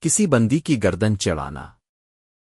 کسی بندی کی گردن چڑھانا۔